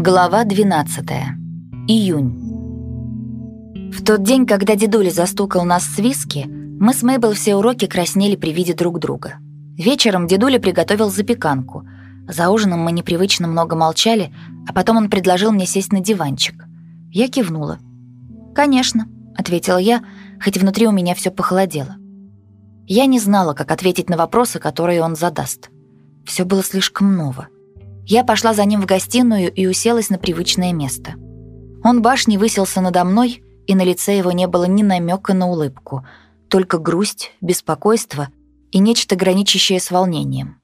Глава 12. Июнь. В тот день, когда дедуля застукал нас с виски, мы с Мейбл все уроки краснели при виде друг друга. Вечером дедуля приготовил запеканку. За ужином мы непривычно много молчали, а потом он предложил мне сесть на диванчик. Я кивнула. «Конечно», — ответила я, хоть внутри у меня все похолодело. Я не знала, как ответить на вопросы, которые он задаст. Все было слишком ново. Я пошла за ним в гостиную и уселась на привычное место. Он башней высился надо мной, и на лице его не было ни намека на улыбку, только грусть, беспокойство и нечто граничащее с волнением.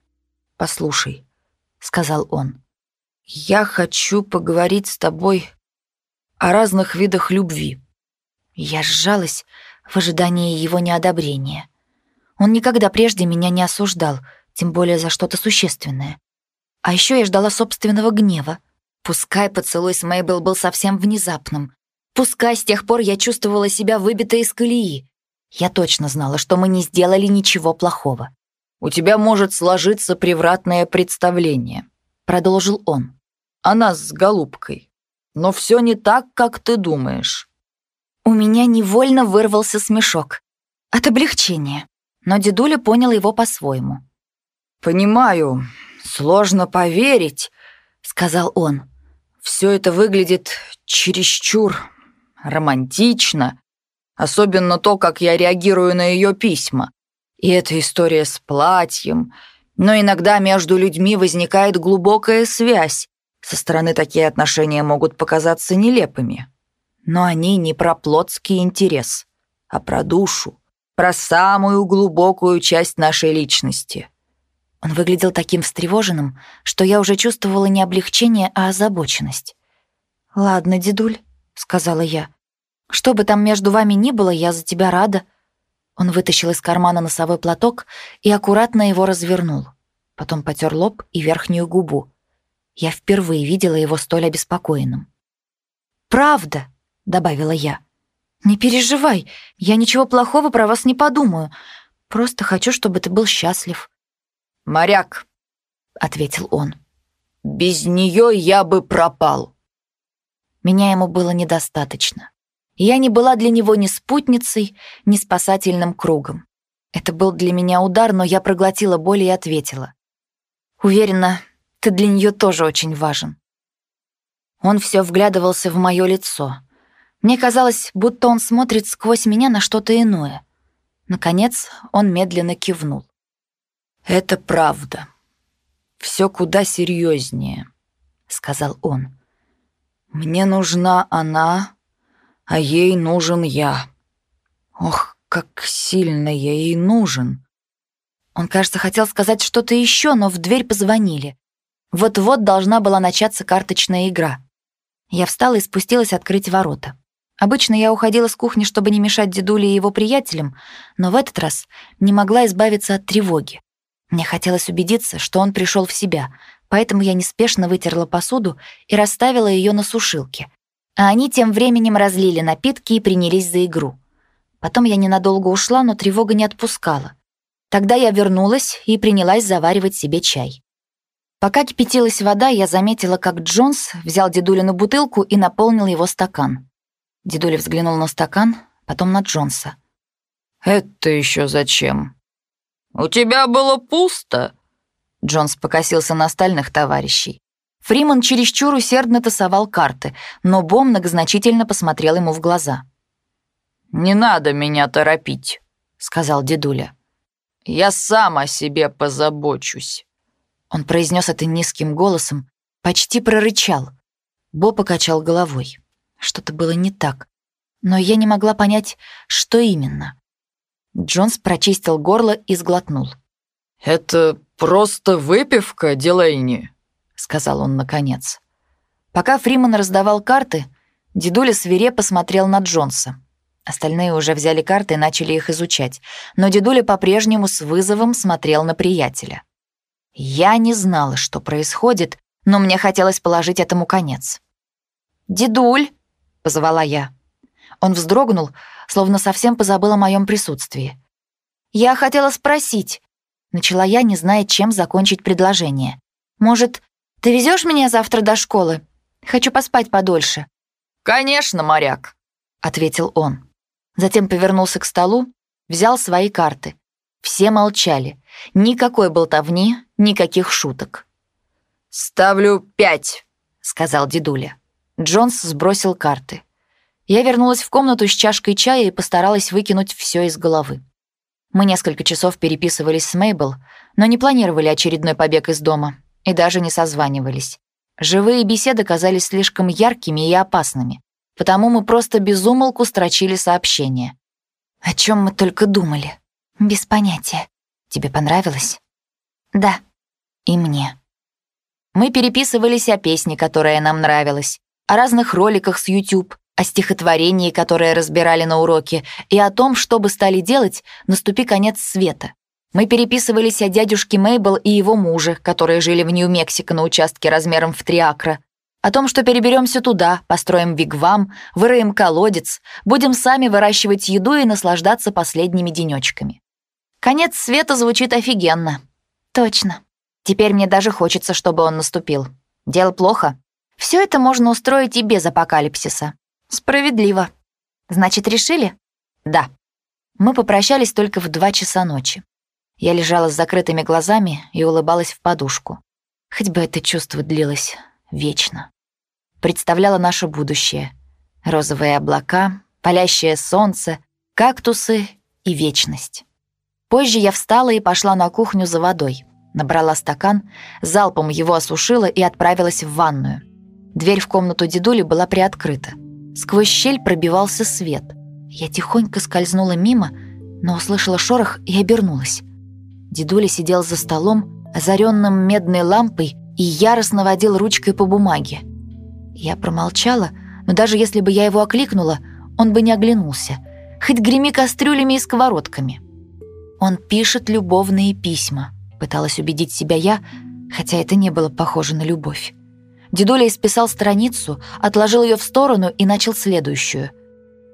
«Послушай», — сказал он, — «я хочу поговорить с тобой о разных видах любви». Я сжалась в ожидании его неодобрения. Он никогда прежде меня не осуждал, тем более за что-то существенное. А еще я ждала собственного гнева. Пускай поцелуй с Мейбл был совсем внезапным. Пускай с тех пор я чувствовала себя выбитой из колеи. Я точно знала, что мы не сделали ничего плохого. «У тебя может сложиться превратное представление», — продолжил он. «О нас с голубкой. Но все не так, как ты думаешь». У меня невольно вырвался смешок. От облегчения. Но дедуля понял его по-своему. «Понимаю, «Сложно поверить», — сказал он. «Все это выглядит чересчур романтично, особенно то, как я реагирую на ее письма. И эта история с платьем. Но иногда между людьми возникает глубокая связь. Со стороны такие отношения могут показаться нелепыми. Но они не про плотский интерес, а про душу, про самую глубокую часть нашей личности. Он выглядел таким встревоженным, что я уже чувствовала не облегчение, а озабоченность. «Ладно, дедуль», — сказала я. «Что бы там между вами ни было, я за тебя рада». Он вытащил из кармана носовой платок и аккуратно его развернул. Потом потер лоб и верхнюю губу. Я впервые видела его столь обеспокоенным. «Правда», — добавила я. «Не переживай, я ничего плохого про вас не подумаю. Просто хочу, чтобы ты был счастлив». «Моряк», — ответил он. «Без нее я бы пропал». Меня ему было недостаточно. Я не была для него ни спутницей, ни спасательным кругом. Это был для меня удар, но я проглотила боль и ответила. «Уверена, ты для нее тоже очень важен». Он все вглядывался в мое лицо. Мне казалось, будто он смотрит сквозь меня на что-то иное. Наконец он медленно кивнул. «Это правда. Все куда серьезнее», — сказал он. «Мне нужна она, а ей нужен я. Ох, как сильно я ей нужен!» Он, кажется, хотел сказать что-то еще, но в дверь позвонили. Вот-вот должна была начаться карточная игра. Я встала и спустилась открыть ворота. Обычно я уходила с кухни, чтобы не мешать дедуле и его приятелям, но в этот раз не могла избавиться от тревоги. Мне хотелось убедиться, что он пришел в себя, поэтому я неспешно вытерла посуду и расставила ее на сушилке. А они тем временем разлили напитки и принялись за игру. Потом я ненадолго ушла, но тревога не отпускала. Тогда я вернулась и принялась заваривать себе чай. Пока кипятилась вода, я заметила, как Джонс взял дедулину бутылку и наполнил его стакан. Дедуля взглянул на стакан, потом на Джонса. «Это еще зачем?» «У тебя было пусто?» Джонс покосился на остальных товарищей. Фриман чересчур усердно тасовал карты, но Бом многозначительно посмотрел ему в глаза. «Не надо меня торопить», — сказал дедуля. «Я сам о себе позабочусь». Он произнес это низким голосом, почти прорычал. Бо покачал головой. Что-то было не так, но я не могла понять, что именно. Джонс прочистил горло и сглотнул. «Это просто выпивка, Дилейни», — сказал он наконец. Пока Фриман раздавал карты, дедуля свирепо посмотрел на Джонса. Остальные уже взяли карты и начали их изучать, но дедуля по-прежнему с вызовом смотрел на приятеля. Я не знала, что происходит, но мне хотелось положить этому конец. «Дедуль!» — позвала я. Он вздрогнул, словно совсем позабыл о моем присутствии. «Я хотела спросить», — начала я, не зная, чем закончить предложение. «Может, ты везешь меня завтра до школы? Хочу поспать подольше». «Конечно, моряк», — ответил он. Затем повернулся к столу, взял свои карты. Все молчали. Никакой болтовни, никаких шуток. «Ставлю пять», — сказал дедуля. Джонс сбросил карты. Я вернулась в комнату с чашкой чая и постаралась выкинуть все из головы. Мы несколько часов переписывались с Мейбл, но не планировали очередной побег из дома и даже не созванивались. Живые беседы казались слишком яркими и опасными, потому мы просто безумолку строчили сообщения. О чем мы только думали. Без понятия. Тебе понравилось? Да. И мне. Мы переписывались о песне, которая нам нравилась, о разных роликах с YouTube, о стихотворении, которое разбирали на уроке, и о том, что бы стали делать, наступи конец света. Мы переписывались о дядюшке Мейбл и его муже, которые жили в Нью-Мексико на участке размером в три акра. О том, что переберемся туда, построим вигвам, выроем колодец, будем сами выращивать еду и наслаждаться последними денечками. Конец света звучит офигенно. Точно. Теперь мне даже хочется, чтобы он наступил. Дело плохо. Все это можно устроить и без апокалипсиса. Справедливо. Значит, решили? Да. Мы попрощались только в два часа ночи. Я лежала с закрытыми глазами и улыбалась в подушку. Хоть бы это чувство длилось вечно. Представляла наше будущее. Розовые облака, палящее солнце, кактусы и вечность. Позже я встала и пошла на кухню за водой. Набрала стакан, залпом его осушила и отправилась в ванную. Дверь в комнату дедули была приоткрыта. Сквозь щель пробивался свет. Я тихонько скользнула мимо, но услышала шорох и обернулась. Дедуля сидел за столом, озаренным медной лампой, и яростно водил ручкой по бумаге. Я промолчала, но даже если бы я его окликнула, он бы не оглянулся. Хоть греми кастрюлями и сковородками. Он пишет любовные письма, пыталась убедить себя я, хотя это не было похоже на любовь. Дедуля исписал страницу, отложил ее в сторону и начал следующую.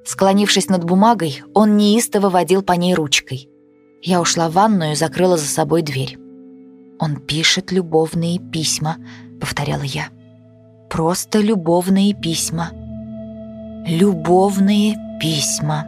Склонившись над бумагой, он неистово водил по ней ручкой. Я ушла в ванную и закрыла за собой дверь. «Он пишет любовные письма», — повторяла я. «Просто любовные письма». «Любовные письма».